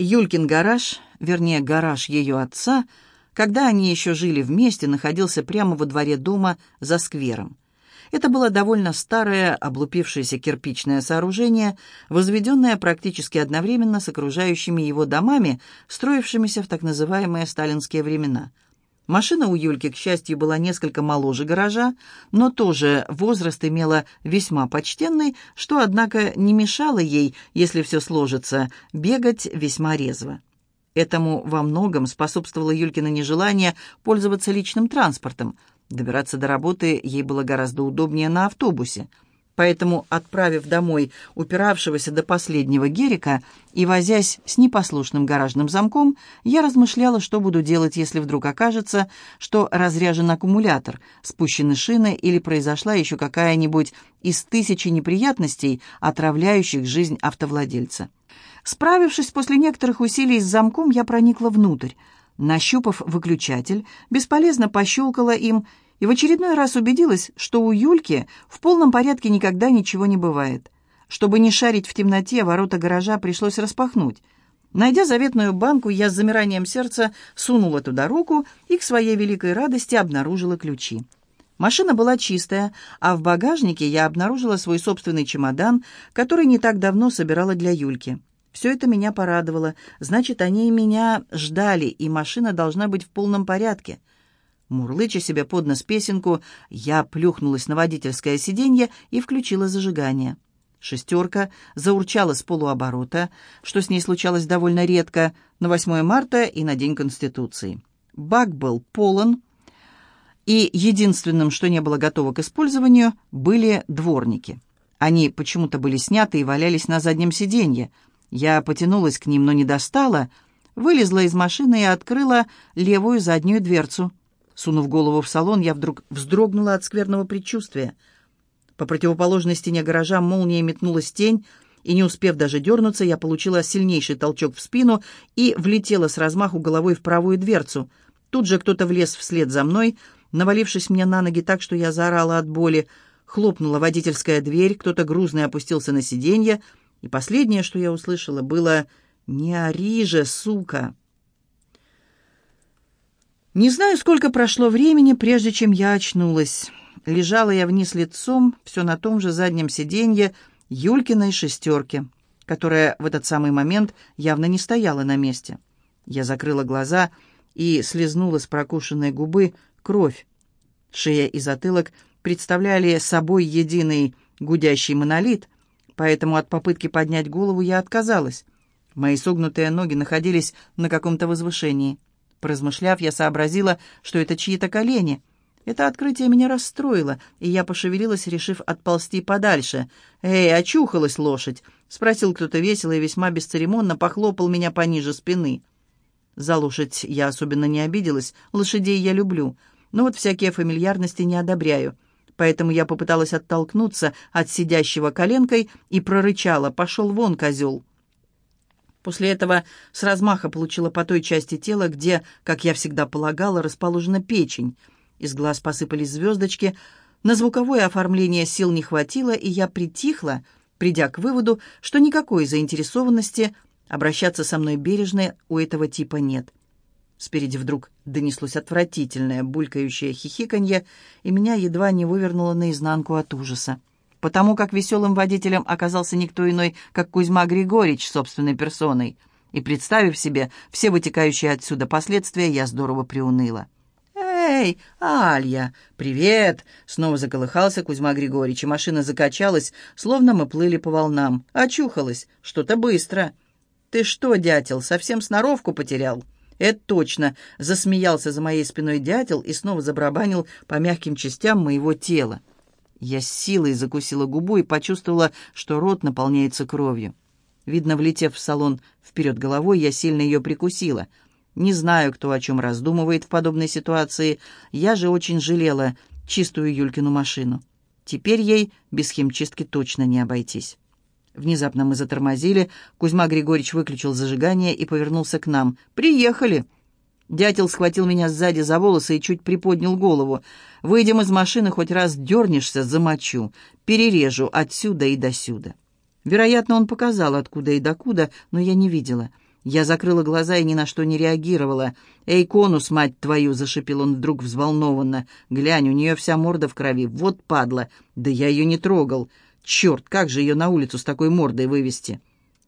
Юлькин гараж, вернее, гараж ее отца, когда они еще жили вместе, находился прямо во дворе дома за сквером. Это было довольно старое, облупившееся кирпичное сооружение, возведенное практически одновременно с окружающими его домами, строившимися в так называемые сталинские времена – Машина у Юльки, к счастью, была несколько моложе гаража, но тоже возраст имела весьма почтенный, что, однако, не мешало ей, если все сложится, бегать весьма резво. Этому во многом способствовало Юлькино нежелание пользоваться личным транспортом. Добираться до работы ей было гораздо удобнее на автобусе – Поэтому, отправив домой упиравшегося до последнего Герика и возясь с непослушным гаражным замком, я размышляла, что буду делать, если вдруг окажется, что разряжен аккумулятор, спущены шины или произошла еще какая-нибудь из тысячи неприятностей, отравляющих жизнь автовладельца. Справившись после некоторых усилий с замком, я проникла внутрь. Нащупав выключатель, бесполезно пощелкала им и в очередной раз убедилась, что у Юльки в полном порядке никогда ничего не бывает. Чтобы не шарить в темноте, ворота гаража пришлось распахнуть. Найдя заветную банку, я с замиранием сердца сунула туда руку и к своей великой радости обнаружила ключи. Машина была чистая, а в багажнике я обнаружила свой собственный чемодан, который не так давно собирала для Юльки. Все это меня порадовало. Значит, они меня ждали, и машина должна быть в полном порядке. Мурлыча себе под нос песенку, я плюхнулась на водительское сиденье и включила зажигание. Шестерка заурчала с полуоборота, что с ней случалось довольно редко, на 8 марта и на День Конституции. Бак был полон, и единственным, что не было готово к использованию, были дворники. Они почему-то были сняты и валялись на заднем сиденье. Я потянулась к ним, но не достала, вылезла из машины и открыла левую заднюю дверцу. Сунув голову в салон, я вдруг вздрогнула от скверного предчувствия. По противоположной стене гаража молнией метнулась тень, и, не успев даже дернуться, я получила сильнейший толчок в спину и влетела с размаху головой в правую дверцу. Тут же кто-то влез вслед за мной, навалившись мне на ноги так, что я заорала от боли. Хлопнула водительская дверь, кто-то грузный опустился на сиденье, и последнее, что я услышала, было «Не ори же, сука!» Не знаю, сколько прошло времени, прежде чем я очнулась. Лежала я вниз лицом, все на том же заднем сиденье Юлькиной шестерки, которая в этот самый момент явно не стояла на месте. Я закрыла глаза и слезнула с прокушенной губы кровь. Шея и затылок представляли собой единый гудящий монолит, поэтому от попытки поднять голову я отказалась. Мои согнутые ноги находились на каком-то возвышении. Поразмышляв, я сообразила, что это чьи-то колени. Это открытие меня расстроило, и я пошевелилась, решив отползти подальше. «Эй, очухалась лошадь!» — спросил кто-то весело и весьма бесцеремонно похлопал меня пониже спины. За лошадь я особенно не обиделась, лошадей я люблю, но вот всякие фамильярности не одобряю. Поэтому я попыталась оттолкнуться от сидящего коленкой и прорычала «Пошел вон, козел!» После этого с размаха получила по той части тела, где, как я всегда полагала, расположена печень. Из глаз посыпались звездочки. На звуковое оформление сил не хватило, и я притихла, придя к выводу, что никакой заинтересованности обращаться со мной бережно у этого типа нет. Спереди вдруг донеслось отвратительное булькающее хихиканье, и меня едва не вывернуло наизнанку от ужаса потому как веселым водителем оказался никто иной, как Кузьма Григорьевич собственной персоной. И, представив себе все вытекающие отсюда последствия, я здорово приуныла. «Эй, Алья, привет!» Снова заколыхался Кузьма Григорьевич, и машина закачалась, словно мы плыли по волнам. Очухалась, что-то быстро. «Ты что, дятел, совсем сноровку потерял?» «Это точно!» — засмеялся за моей спиной дятел и снова забрабанил по мягким частям моего тела. Я с силой закусила губу и почувствовала, что рот наполняется кровью. Видно, влетев в салон вперед головой, я сильно ее прикусила. Не знаю, кто о чем раздумывает в подобной ситуации. Я же очень жалела чистую Юлькину машину. Теперь ей без химчистки точно не обойтись. Внезапно мы затормозили. Кузьма Григорьевич выключил зажигание и повернулся к нам. «Приехали!» Дятел схватил меня сзади за волосы и чуть приподнял голову. «Выйдем из машины, хоть раз дернешься, замочу. Перережу отсюда и досюда». Вероятно, он показал, откуда и докуда, но я не видела. Я закрыла глаза и ни на что не реагировала. «Эй, конус, мать твою!» — зашипел он вдруг взволнованно. «Глянь, у нее вся морда в крови. Вот падла! Да я ее не трогал! Черт, как же ее на улицу с такой мордой вывести?»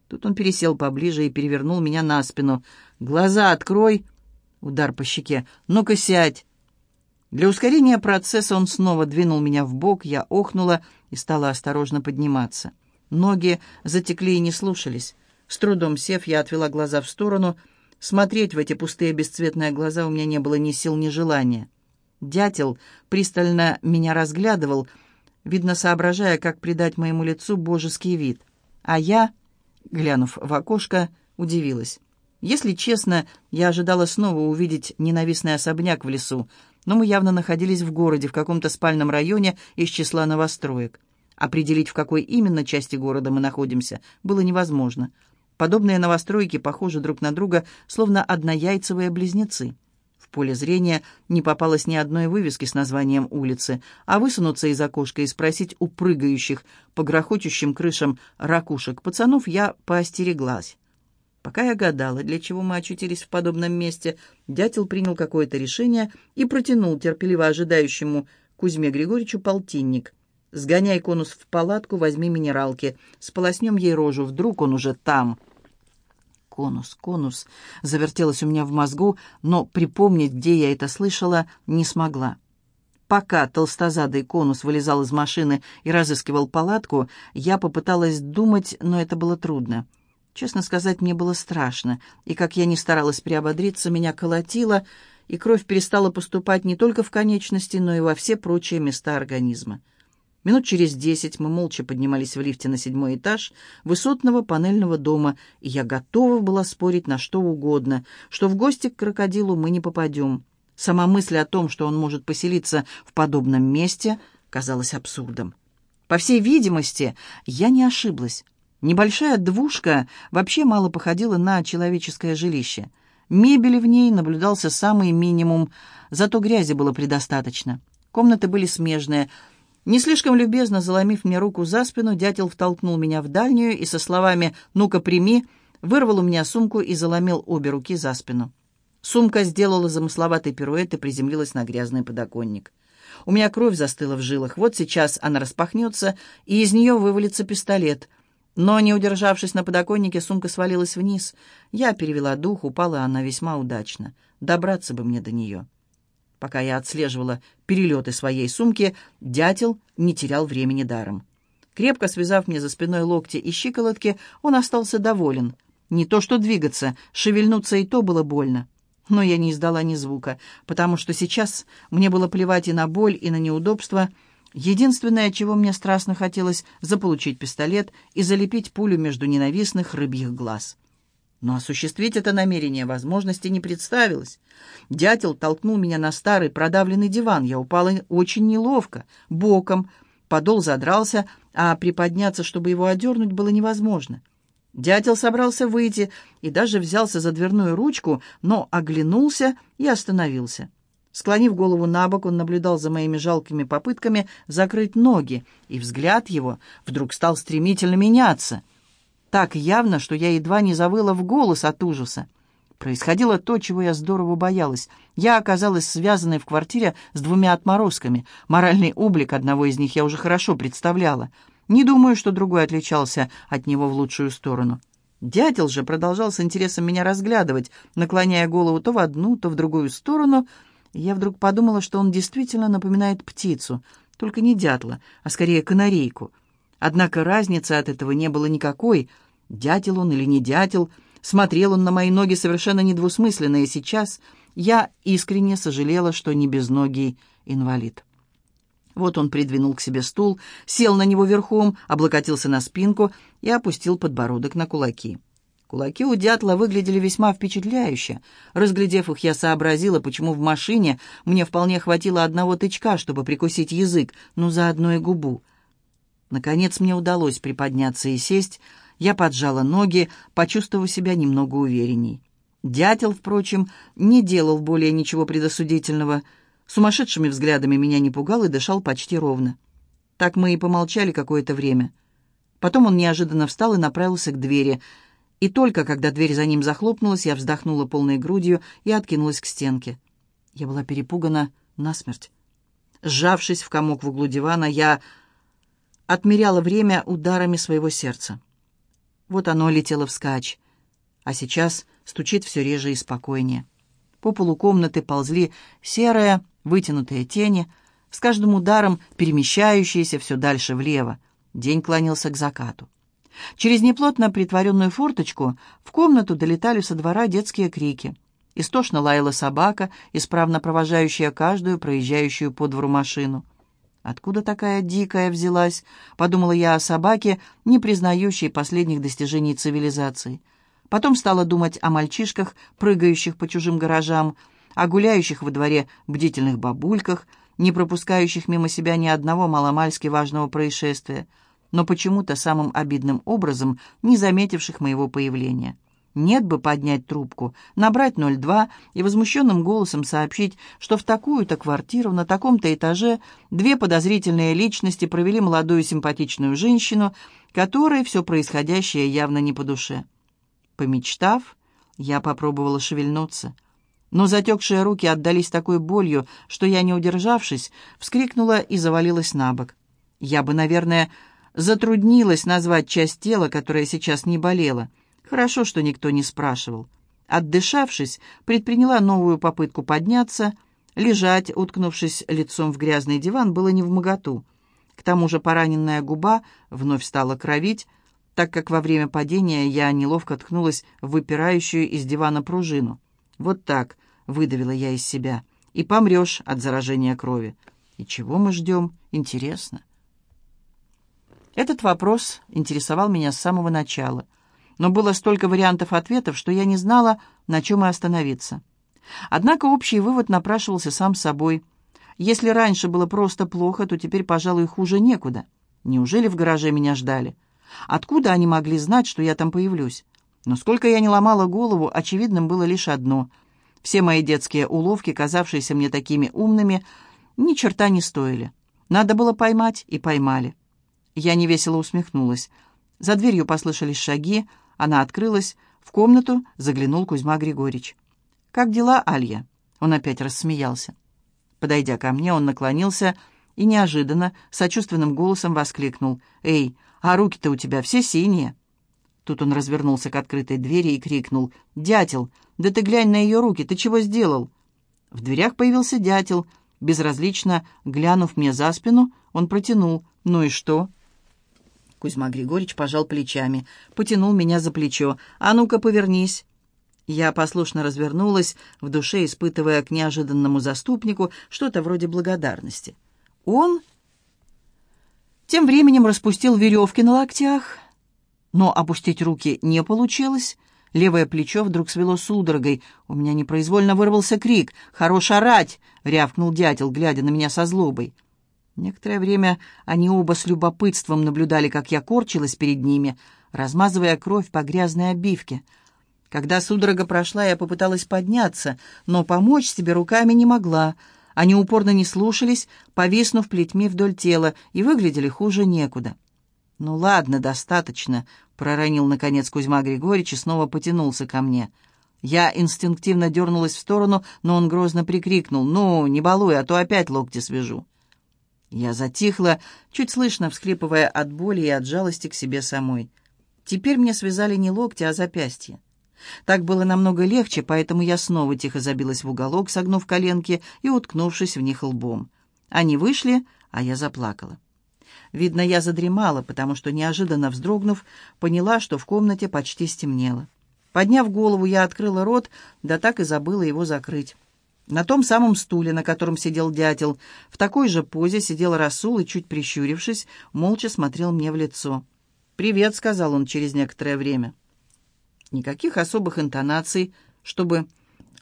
Тут он пересел поближе и перевернул меня на спину. «Глаза открой!» Удар по щеке. «Ну-ка сядь!» Для ускорения процесса он снова двинул меня в бок, я охнула и стала осторожно подниматься. Ноги затекли и не слушались. С трудом сев, я отвела глаза в сторону. Смотреть в эти пустые бесцветные глаза у меня не было ни сил, ни желания. Дятел пристально меня разглядывал, видно, соображая, как придать моему лицу божеский вид. А я, глянув в окошко, удивилась. Если честно, я ожидала снова увидеть ненавистный особняк в лесу, но мы явно находились в городе, в каком-то спальном районе из числа новостроек. Определить, в какой именно части города мы находимся, было невозможно. Подобные новостройки похожи друг на друга, словно однояйцевые близнецы. В поле зрения не попалось ни одной вывески с названием улицы, а высунуться из окошка и спросить у прыгающих по грохочущим крышам ракушек пацанов я поостереглась. Пока я гадала, для чего мы очутились в подобном месте, дятел принял какое-то решение и протянул терпеливо ожидающему Кузьме Григорьевичу полтинник. «Сгоняй конус в палатку, возьми минералки, сполоснем ей рожу, вдруг он уже там». «Конус, конус», — завертелось у меня в мозгу, но припомнить, где я это слышала, не смогла. Пока толстозадый конус вылезал из машины и разыскивал палатку, я попыталась думать, но это было трудно. Честно сказать, мне было страшно, и как я не старалась приободриться, меня колотило, и кровь перестала поступать не только в конечности, но и во все прочие места организма. Минут через десять мы молча поднимались в лифте на седьмой этаж высотного панельного дома, и я готова была спорить на что угодно, что в гости к крокодилу мы не попадем. Сама мысль о том, что он может поселиться в подобном месте, казалась абсурдом. По всей видимости, я не ошиблась. Небольшая двушка вообще мало походила на человеческое жилище. Мебели в ней наблюдался самый минимум, зато грязи было предостаточно. Комнаты были смежные. Не слишком любезно заломив мне руку за спину, дятел втолкнул меня в дальнюю и со словами «ну-ка, прими», вырвал у меня сумку и заломил обе руки за спину. Сумка сделала замысловатый пируэт и приземлилась на грязный подоконник. У меня кровь застыла в жилах. Вот сейчас она распахнется, и из нее вывалится пистолет — но, не удержавшись на подоконнике, сумка свалилась вниз. Я перевела дух, упала она весьма удачно. Добраться бы мне до нее. Пока я отслеживала перелеты своей сумки, дятел не терял времени даром. Крепко связав мне за спиной локти и щиколотки, он остался доволен. Не то что двигаться, шевельнуться и то было больно. Но я не издала ни звука, потому что сейчас мне было плевать и на боль, и на неудобства — Единственное, чего мне страстно хотелось, заполучить пистолет и залепить пулю между ненавистных рыбьих глаз. Но осуществить это намерение возможности не представилось. Дятел толкнул меня на старый продавленный диван. Я упала очень неловко, боком. Подол задрался, а приподняться, чтобы его одернуть, было невозможно. Дятел собрался выйти и даже взялся за дверную ручку, но оглянулся и остановился. Склонив голову на бок, он наблюдал за моими жалкими попытками закрыть ноги, и взгляд его вдруг стал стремительно меняться. Так явно, что я едва не завыла в голос от ужаса. Происходило то, чего я здорово боялась. Я оказалась связанной в квартире с двумя отморозками. Моральный облик одного из них я уже хорошо представляла. Не думаю, что другой отличался от него в лучшую сторону. Дятел же продолжал с интересом меня разглядывать, наклоняя голову то в одну, то в другую сторону — я вдруг подумала, что он действительно напоминает птицу, только не дятла, а скорее канарейку. Однако разницы от этого не было никакой. Дятел он или не дятел, смотрел он на мои ноги совершенно недвусмысленно, и сейчас я искренне сожалела, что не безногий инвалид. Вот он придвинул к себе стул, сел на него верхом, облокотился на спинку и опустил подбородок на кулаки. Кулаки у дятла выглядели весьма впечатляюще. Разглядев их, я сообразила, почему в машине мне вполне хватило одного тычка, чтобы прикусить язык, но заодно и губу. Наконец мне удалось приподняться и сесть. Я поджала ноги, почувствовав себя немного уверенней. Дятел, впрочем, не делал более ничего предосудительного. Сумасшедшими взглядами меня не пугал и дышал почти ровно. Так мы и помолчали какое-то время. Потом он неожиданно встал и направился к двери — И только когда дверь за ним захлопнулась, я вздохнула полной грудью и откинулась к стенке. Я была перепугана насмерть. Сжавшись в комок в углу дивана, я отмеряла время ударами своего сердца. Вот оно летело вскачь, а сейчас стучит все реже и спокойнее. По полу комнаты ползли серые, вытянутые тени, с каждым ударом перемещающиеся все дальше влево. День клонился к закату. Через неплотно притворенную форточку в комнату долетали со двора детские крики. Истошно лаяла собака, исправно провожающая каждую проезжающую по двору машину. «Откуда такая дикая взялась?» — подумала я о собаке, не признающей последних достижений цивилизации. Потом стала думать о мальчишках, прыгающих по чужим гаражам, о гуляющих во дворе бдительных бабульках, не пропускающих мимо себя ни одного маломальски важного происшествия — но почему-то самым обидным образом не заметивших моего появления. Нет бы поднять трубку, набрать 02 и возмущенным голосом сообщить, что в такую-то квартиру на таком-то этаже две подозрительные личности провели молодую симпатичную женщину, которой все происходящее явно не по душе. Помечтав, я попробовала шевельнуться. Но затекшие руки отдались такой болью, что я, не удержавшись, вскрикнула и завалилась на бок. Я бы, наверное, Затруднилась назвать часть тела, которая сейчас не болела. Хорошо, что никто не спрашивал. Отдышавшись, предприняла новую попытку подняться. Лежать, уткнувшись лицом в грязный диван, было не в моготу. К тому же пораненная губа вновь стала кровить, так как во время падения я неловко ткнулась в выпирающую из дивана пружину. «Вот так», — выдавила я из себя, — «и помрешь от заражения крови». «И чего мы ждем? Интересно». Этот вопрос интересовал меня с самого начала, но было столько вариантов ответов, что я не знала, на чем и остановиться. Однако общий вывод напрашивался сам собой. Если раньше было просто плохо, то теперь, пожалуй, хуже некуда. Неужели в гараже меня ждали? Откуда они могли знать, что я там появлюсь? Но сколько я не ломала голову, очевидным было лишь одно. Все мои детские уловки, казавшиеся мне такими умными, ни черта не стоили. Надо было поймать, и поймали. Я невесело усмехнулась. За дверью послышались шаги, она открылась, в комнату заглянул Кузьма Григорьевич. «Как дела, Алья?» Он опять рассмеялся. Подойдя ко мне, он наклонился и неожиданно, сочувственным голосом воскликнул. «Эй, а руки-то у тебя все синие!» Тут он развернулся к открытой двери и крикнул. «Дятел, да ты глянь на ее руки, ты чего сделал?» В дверях появился дятел. Безразлично, глянув мне за спину, он протянул. «Ну и что?» Кузьма Григорьевич пожал плечами, потянул меня за плечо. «А ну-ка, повернись!» Я послушно развернулась, в душе испытывая к неожиданному заступнику что-то вроде благодарности. Он тем временем распустил веревки на локтях, но опустить руки не получилось. Левое плечо вдруг свело судорогой. У меня непроизвольно вырвался крик. «Хорош орать!» — рявкнул дятел, глядя на меня со злобой. Некоторое время они оба с любопытством наблюдали, как я корчилась перед ними, размазывая кровь по грязной обивке. Когда судорога прошла, я попыталась подняться, но помочь себе руками не могла. Они упорно не слушались, повиснув плетьми вдоль тела, и выглядели хуже некуда. «Ну ладно, достаточно», — проронил, наконец, Кузьма Григорьевич и снова потянулся ко мне. Я инстинктивно дернулась в сторону, но он грозно прикрикнул. «Ну, не балуй, а то опять локти свяжу». Я затихла, чуть слышно всхлипывая от боли и от жалости к себе самой. Теперь мне связали не локти, а запястья. Так было намного легче, поэтому я снова тихо забилась в уголок, согнув коленки и уткнувшись в них лбом. Они вышли, а я заплакала. Видно, я задремала, потому что, неожиданно вздрогнув, поняла, что в комнате почти стемнело. Подняв голову, я открыла рот, да так и забыла его закрыть. На том самом стуле, на котором сидел дятел, в такой же позе сидел Расул и, чуть прищурившись, молча смотрел мне в лицо. «Привет», — сказал он через некоторое время. Никаких особых интонаций, чтобы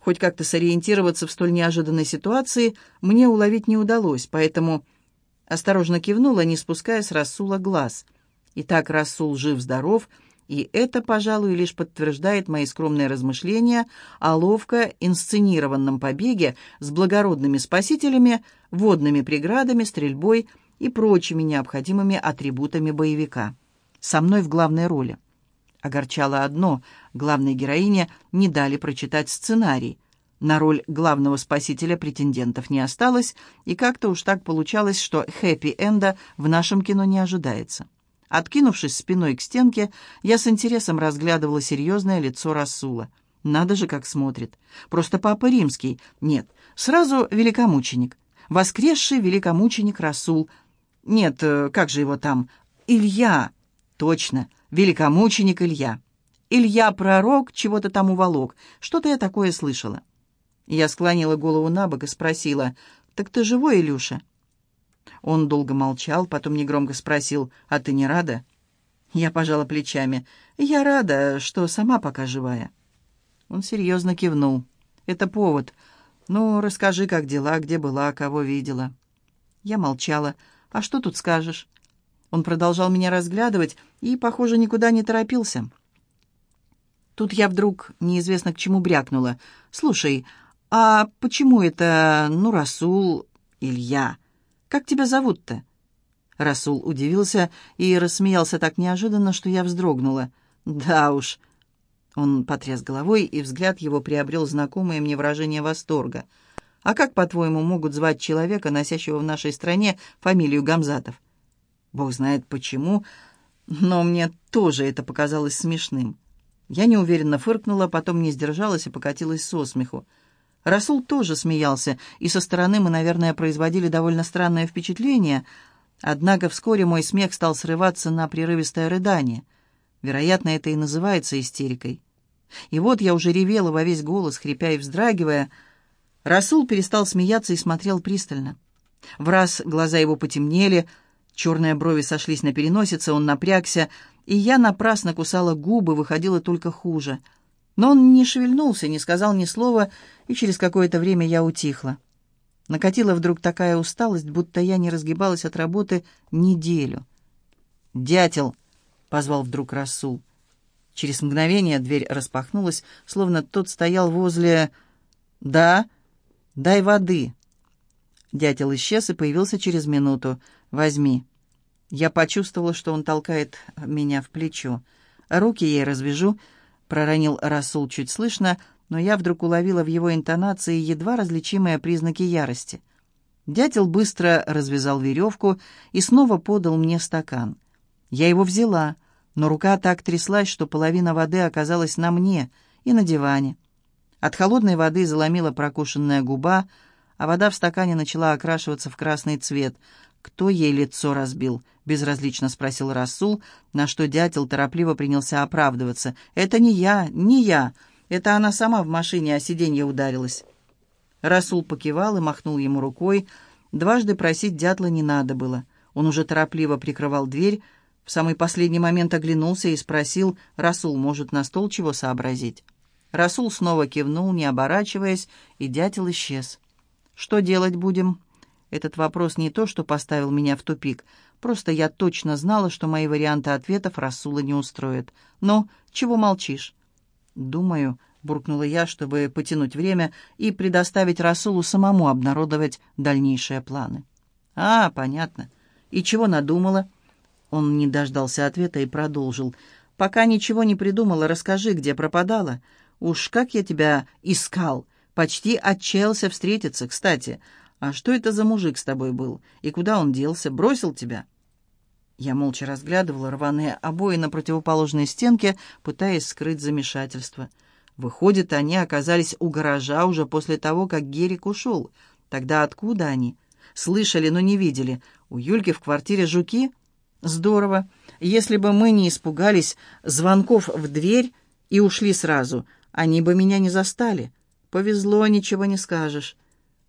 хоть как-то сориентироваться в столь неожиданной ситуации, мне уловить не удалось, поэтому осторожно кивнула, не спуская с Расула глаз. Итак, Расул жив-здоров — и это, пожалуй, лишь подтверждает мои скромные размышления о ловко инсценированном побеге с благородными спасителями, водными преградами, стрельбой и прочими необходимыми атрибутами боевика. Со мной в главной роли. Огорчало одно — главной героине не дали прочитать сценарий. На роль главного спасителя претендентов не осталось, и как-то уж так получалось, что хэппи-энда в нашем кино не ожидается. Откинувшись спиной к стенке, я с интересом разглядывала серьезное лицо Расула. Надо же, как смотрит. Просто папа римский. Нет, сразу великомученик. Воскресший великомученик Расул. Нет, э, как же его там? Илья. Точно, великомученик Илья. Илья пророк чего-то там уволок. Что-то я такое слышала. Я склонила голову на бок и спросила, «Так ты живой, Илюша?» Он долго молчал, потом негромко спросил, «А ты не рада?» Я пожала плечами. «Я рада, что сама пока живая». Он серьезно кивнул. «Это повод. Ну, расскажи, как дела, где была, кого видела». Я молчала. «А что тут скажешь?» Он продолжал меня разглядывать и, похоже, никуда не торопился. Тут я вдруг неизвестно к чему брякнула. «Слушай, «А почему это, ну, Расул, Илья? Как тебя зовут-то?» Расул удивился и рассмеялся так неожиданно, что я вздрогнула. «Да уж». Он потряс головой, и взгляд его приобрел знакомое мне выражение восторга. «А как, по-твоему, могут звать человека, носящего в нашей стране фамилию Гамзатов?» Бог знает почему, но мне тоже это показалось смешным. Я неуверенно фыркнула, потом не сдержалась и покатилась со смеху. Расул тоже смеялся, и со стороны мы, наверное, производили довольно странное впечатление, однако вскоре мой смех стал срываться на прерывистое рыдание. Вероятно, это и называется истерикой. И вот я уже ревела во весь голос, хрипя и вздрагивая. Расул перестал смеяться и смотрел пристально. В раз глаза его потемнели, черные брови сошлись на переносице, он напрягся, и я напрасно кусала губы, выходило только хуже — но он не шевельнулся, не сказал ни слова, и через какое-то время я утихла. Накатила вдруг такая усталость, будто я не разгибалась от работы неделю. «Дятел!» — позвал вдруг Расул. Через мгновение дверь распахнулась, словно тот стоял возле... «Да? Дай воды!» Дятел исчез и появился через минуту. «Возьми». Я почувствовала, что он толкает меня в плечо. Руки ей развяжу, проронил Расул чуть слышно, но я вдруг уловила в его интонации едва различимые признаки ярости. Дятел быстро развязал веревку и снова подал мне стакан. Я его взяла, но рука так тряслась, что половина воды оказалась на мне и на диване. От холодной воды заломила прокушенная губа, а вода в стакане начала окрашиваться в красный цвет. «Кто ей лицо разбил?» — безразлично спросил Расул, на что дятел торопливо принялся оправдываться. «Это не я, не я. Это она сама в машине о сиденье ударилась». Расул покивал и махнул ему рукой. Дважды просить дятла не надо было. Он уже торопливо прикрывал дверь, в самый последний момент оглянулся и спросил, «Расул, может, на стол чего сообразить?» Расул снова кивнул, не оборачиваясь, и дятел исчез. «Что делать будем?» Этот вопрос не то, что поставил меня в тупик. Просто я точно знала, что мои варианты ответов Расула не устроят. «Ну, чего молчишь?» «Думаю», — буркнула я, чтобы потянуть время и предоставить Расулу самому обнародовать дальнейшие планы. «А, понятно. И чего надумала?» Он не дождался ответа и продолжил. «Пока ничего не придумала, расскажи, где пропадала. Уж как я тебя искал. Почти отчаялся встретиться, кстати. «А что это за мужик с тобой был? И куда он делся? Бросил тебя?» Я молча разглядывала рваные обои на противоположной стенке, пытаясь скрыть замешательство. Выходит, они оказались у гаража уже после того, как Герик ушел. Тогда откуда они? Слышали, но не видели. У Юльки в квартире жуки? Здорово. Если бы мы не испугались звонков в дверь и ушли сразу, они бы меня не застали. Повезло, ничего не скажешь.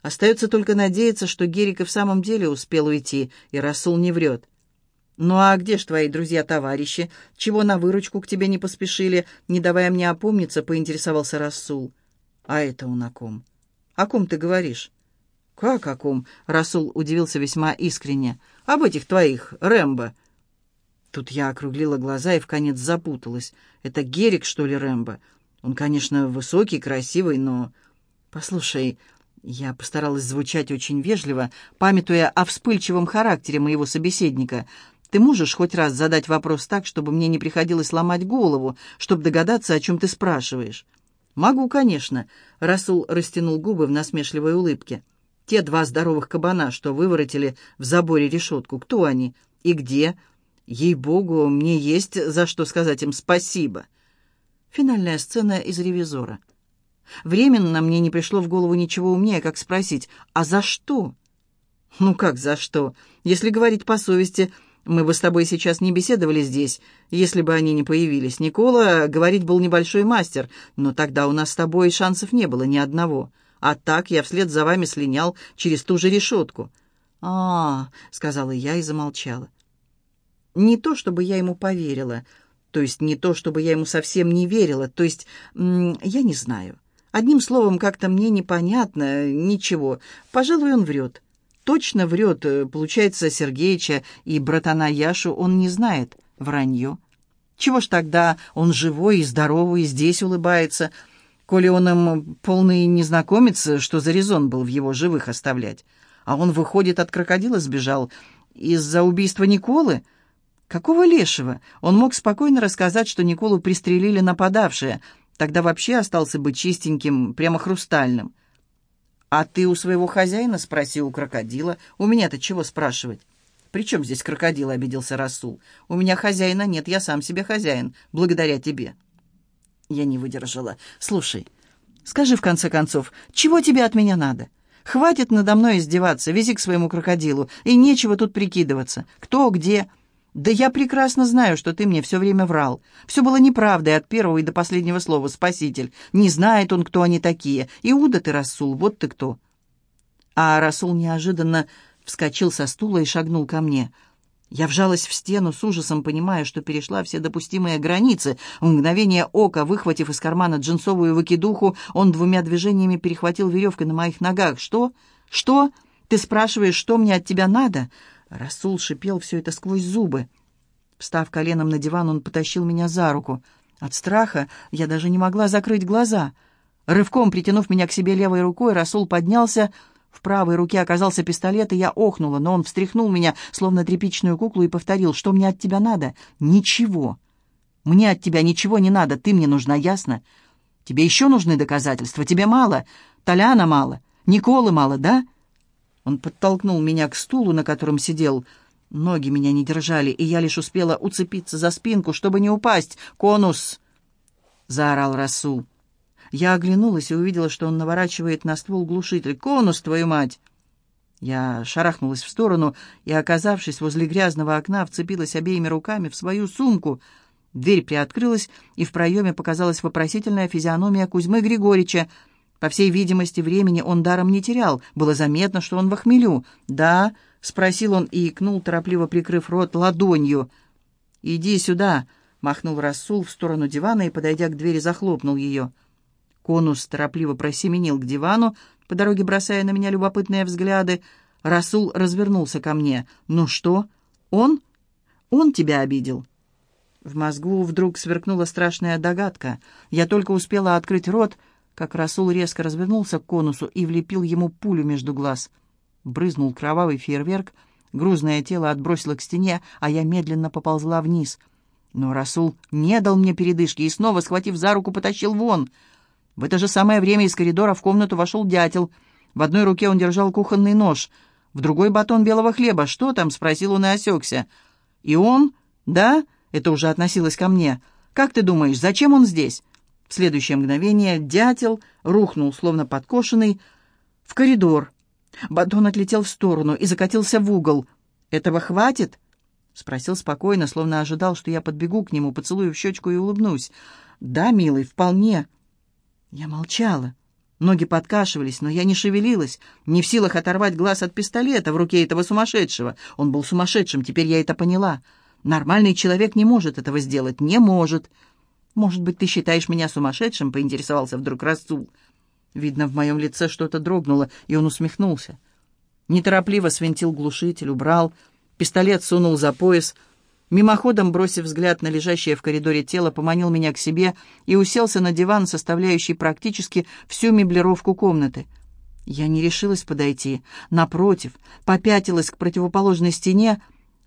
Остается только надеяться, что Герик и в самом деле успел уйти, и Расул не врет. «Ну а где ж твои друзья-товарищи? Чего на выручку к тебе не поспешили, не давая мне опомниться?» — поинтересовался Расул. «А это он о ком?» «О ком ты говоришь?» «Как о ком?» — Расул удивился весьма искренне. «Об этих твоих, Рэмбо». Тут я округлила глаза и вконец запуталась. «Это Герик, что ли, Рэмбо? Он, конечно, высокий, красивый, но...» «Послушай, я постаралась звучать очень вежливо, памятуя о вспыльчивом характере моего собеседника. Ты можешь хоть раз задать вопрос так, чтобы мне не приходилось ломать голову, чтобы догадаться, о чем ты спрашиваешь?» «Могу, конечно», — Расул растянул губы в насмешливой улыбке. «Те два здоровых кабана, что выворотили в заборе решетку, кто они и где? Ей-богу, мне есть за что сказать им спасибо». Финальная сцена из «Ревизора». Временно мне не пришло в голову ничего умнее, как спросить, «А за что?» «Ну как за что? Если говорить по совести...» Мы бы с тобой сейчас не беседовали здесь, если бы они не появились. Никола, говорить, был небольшой мастер, но тогда у нас с тобой шансов не было ни одного. А так я вслед за вами слинял через ту же решетку». «А, — сказала я и замолчала. Не то, чтобы я ему поверила, то есть не то, чтобы я ему совсем не верила, то есть, я не знаю. Одним словом, как-то мне непонятно, ничего. Пожалуй, он врет точно врет. Э, получается, Сергеича и братана Яшу он не знает. Вранье. Чего ж тогда он живой и здоровый, здесь улыбается, коли он им полный незнакомец, что за резон был в его живых оставлять? А он, выходит, от крокодила сбежал из-за убийства Николы? Какого лешего? Он мог спокойно рассказать, что Николу пристрелили нападавшие. Тогда вообще остался бы чистеньким, прямо хрустальным. «А ты у своего хозяина?» — спросил у крокодила. «У меня-то чего спрашивать?» «При чем здесь крокодил?» — обиделся Расул. «У меня хозяина нет, я сам себе хозяин, благодаря тебе». Я не выдержала. «Слушай, скажи в конце концов, чего тебе от меня надо? Хватит надо мной издеваться, вези к своему крокодилу, и нечего тут прикидываться. Кто, где...» «Да я прекрасно знаю, что ты мне все время врал. Все было неправдой от первого и до последнего слова, спаситель. Не знает он, кто они такие. Иуда ты, Расул, вот ты кто». А Расул неожиданно вскочил со стула и шагнул ко мне. Я вжалась в стену с ужасом, понимая, что перешла все допустимые границы. В мгновение ока, выхватив из кармана джинсовую выкидуху, он двумя движениями перехватил веревкой на моих ногах. «Что? Что? Ты спрашиваешь, что мне от тебя надо?» Расул шипел все это сквозь зубы. Встав коленом на диван, он потащил меня за руку. От страха я даже не могла закрыть глаза. Рывком притянув меня к себе левой рукой, Расул поднялся. В правой руке оказался пистолет, и я охнула, но он встряхнул меня, словно тряпичную куклу, и повторил, что мне от тебя надо? Ничего. Мне от тебя ничего не надо, ты мне нужна, ясно? Тебе еще нужны доказательства, тебе мало, Толяна мало, Николы мало, да?» Он подтолкнул меня к стулу, на котором сидел. Ноги меня не держали, и я лишь успела уцепиться за спинку, чтобы не упасть. «Конус!» — заорал Расул. Я оглянулась и увидела, что он наворачивает на ствол глушитель. «Конус, твою мать!» Я шарахнулась в сторону и, оказавшись возле грязного окна, вцепилась обеими руками в свою сумку. Дверь приоткрылась, и в проеме показалась вопросительная физиономия Кузьмы Григорьевича. По всей видимости, времени он даром не терял. Было заметно, что он в охмелю. «Да?» — спросил он и икнул, торопливо прикрыв рот ладонью. «Иди сюда!» — махнул Расул в сторону дивана и, подойдя к двери, захлопнул ее. Конус торопливо просеменил к дивану, по дороге бросая на меня любопытные взгляды. Расул развернулся ко мне. «Ну что? Он? Он тебя обидел?» В мозгу вдруг сверкнула страшная догадка. Я только успела открыть рот — как Расул резко развернулся к конусу и влепил ему пулю между глаз. Брызнул кровавый фейерверк, грузное тело отбросило к стене, а я медленно поползла вниз. Но Расул не дал мне передышки и снова, схватив за руку, потащил вон. В это же самое время из коридора в комнату вошел дятел. В одной руке он держал кухонный нож, в другой батон белого хлеба. «Что там?» — спросил он и осекся. «И он? Да?» — это уже относилось ко мне. «Как ты думаешь, зачем он здесь?» В следующее мгновение дятел рухнул, словно подкошенный, в коридор. Батон отлетел в сторону и закатился в угол. «Этого хватит?» — спросил спокойно, словно ожидал, что я подбегу к нему, поцелую в щечку и улыбнусь. «Да, милый, вполне». Я молчала. Ноги подкашивались, но я не шевелилась, не в силах оторвать глаз от пистолета в руке этого сумасшедшего. Он был сумасшедшим, теперь я это поняла. Нормальный человек не может этого сделать, не может. «Может быть, ты считаешь меня сумасшедшим?» — поинтересовался вдруг Расул. Видно, в моем лице что-то дрогнуло, и он усмехнулся. Неторопливо свинтил глушитель, убрал, пистолет сунул за пояс, мимоходом, бросив взгляд на лежащее в коридоре тело, поманил меня к себе и уселся на диван, составляющий практически всю меблировку комнаты. Я не решилась подойти. Напротив, попятилась к противоположной стене,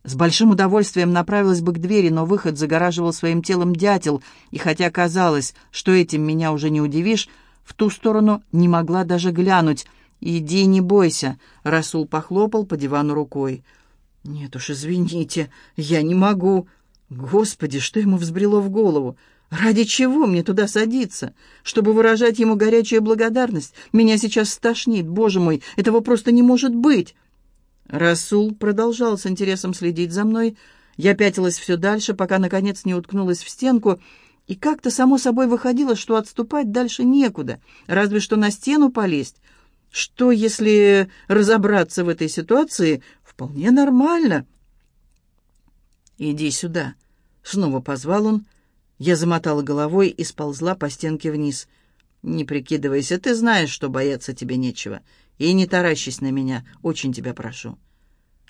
С большим удовольствием направилась бы к двери, но выход загораживал своим телом дятел, и хотя казалось, что этим меня уже не удивишь, в ту сторону не могла даже глянуть. «Иди, не бойся», — Расул похлопал по дивану рукой. «Нет уж, извините, я не могу». Господи, что ему взбрело в голову? Ради чего мне туда садиться? Чтобы выражать ему горячую благодарность? Меня сейчас стошнит, боже мой, этого просто не может быть. Расул продолжал с интересом следить за мной. Я пятилась все дальше, пока, наконец, не уткнулась в стенку, и как-то само собой выходило, что отступать дальше некуда, разве что на стену полезть. Что, если разобраться в этой ситуации, вполне нормально? «Иди сюда», — снова позвал он. Я замотала головой и сползла по стенке вниз. «Не прикидывайся, ты знаешь, что бояться тебе нечего. И не таращись на меня, очень тебя прошу».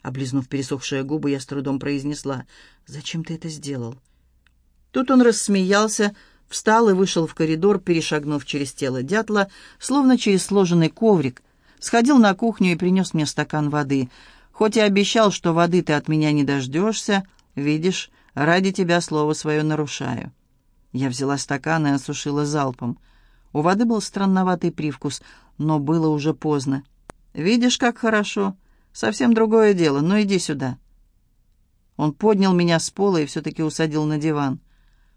Облизнув пересохшие губы, я с трудом произнесла. «Зачем ты это сделал?» Тут он рассмеялся, встал и вышел в коридор, перешагнув через тело дятла, словно через сложенный коврик. Сходил на кухню и принес мне стакан воды. Хоть и обещал, что воды ты от меня не дождешься, видишь, ради тебя слово свое нарушаю. Я взяла стакан и осушила залпом. У воды был странноватый привкус, но было уже поздно. «Видишь, как хорошо. Совсем другое дело. Ну, иди сюда». Он поднял меня с пола и все-таки усадил на диван.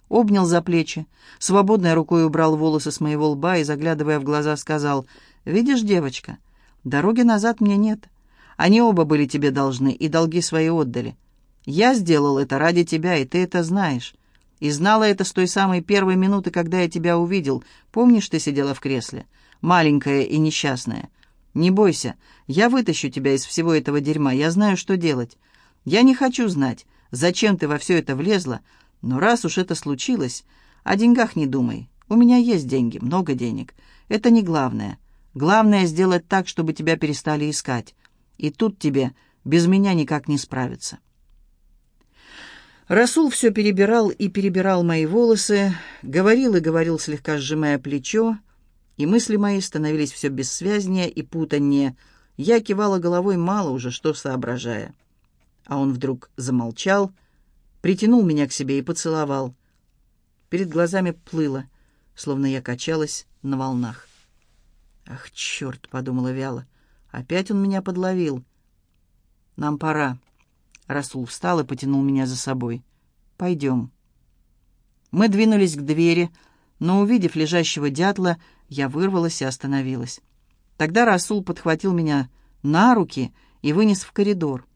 Обнял за плечи, свободной рукой убрал волосы с моего лба и, заглядывая в глаза, сказал, «Видишь, девочка, дороги назад мне нет. Они оба были тебе должны и долги свои отдали. Я сделал это ради тебя, и ты это знаешь. И знала это с той самой первой минуты, когда я тебя увидел. Помнишь, ты сидела в кресле? Маленькая и несчастная. Не бойся, я вытащу тебя из всего этого дерьма, я знаю, что делать. Я не хочу знать, зачем ты во все это влезла, но раз уж это случилось, о деньгах не думай. У меня есть деньги, много денег. Это не главное. Главное сделать так, чтобы тебя перестали искать. И тут тебе без меня никак не справиться. Расул все перебирал и перебирал мои волосы, говорил и говорил, слегка сжимая плечо, и мысли мои становились все бессвязнее и путаннее. Я кивала головой мало уже, что соображая. А он вдруг замолчал, притянул меня к себе и поцеловал. Перед глазами плыло, словно я качалась на волнах. «Ах, черт!» — подумала вяло. «Опять он меня подловил. Нам пора». Расул встал и потянул меня за собой. «Пойдем». Мы двинулись к двери, но, увидев лежащего дятла, я вырвалась и остановилась. Тогда Расул подхватил меня на руки и вынес в коридор.